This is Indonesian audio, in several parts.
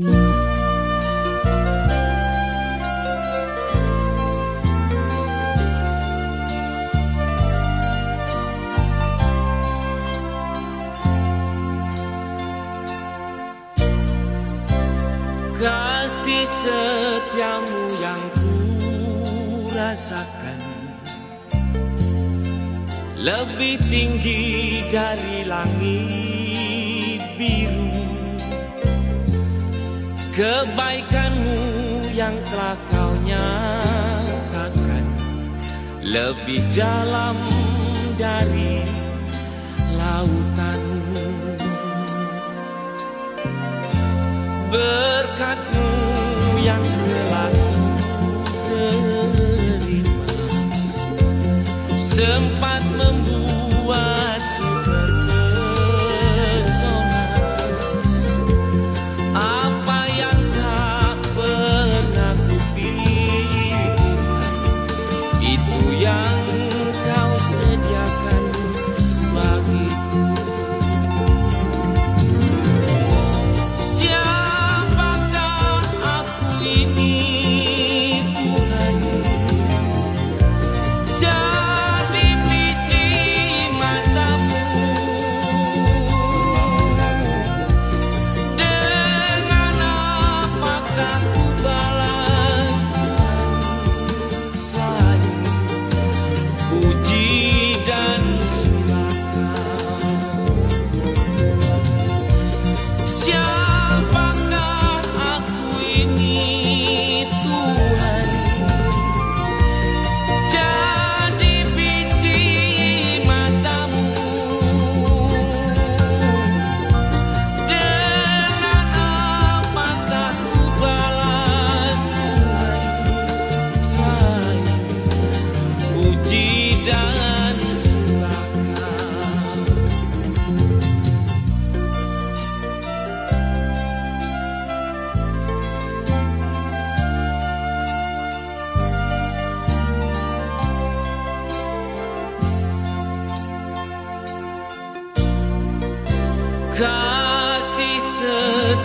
Kasih setiamu yang ku rasakan Lebih tinggi dari langit biru Kebaikanmu yang telah kau nyatakan Lebih dalam dari lautan berkatmu yang telah terima. Sempat membuatku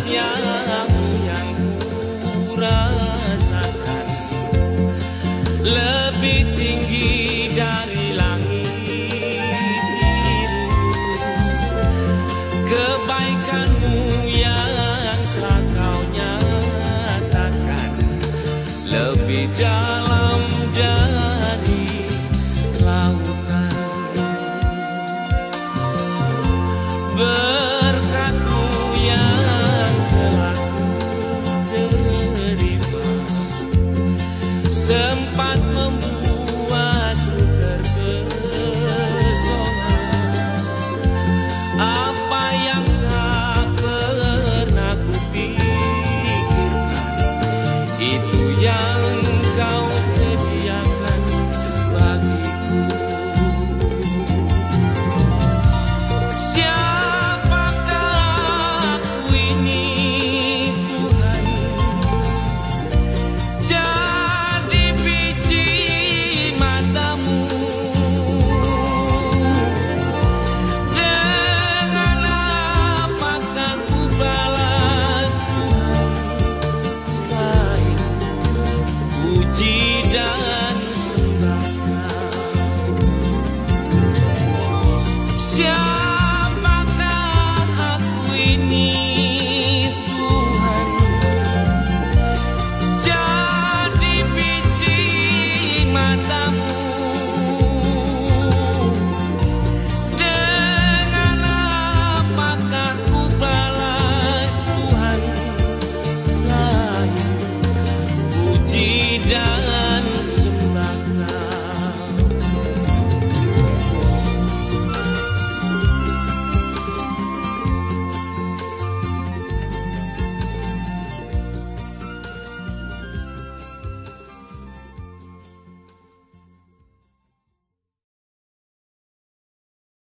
yang yang ku rasakan lebih tinggi dari langit. Biru kebaikanmu yang telah kau nyatakan. Lebih sempat membuat